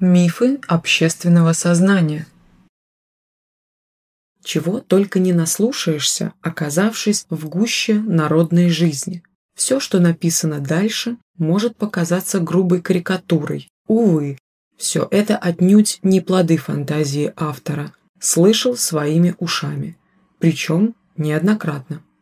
Мифы общественного сознания. Чего только не наслушаешься, оказавшись в гуще народной жизни. Все, что написано дальше, может показаться грубой карикатурой. Увы, все это отнюдь не плоды фантазии автора. Слышал своими ушами. Причем неоднократно.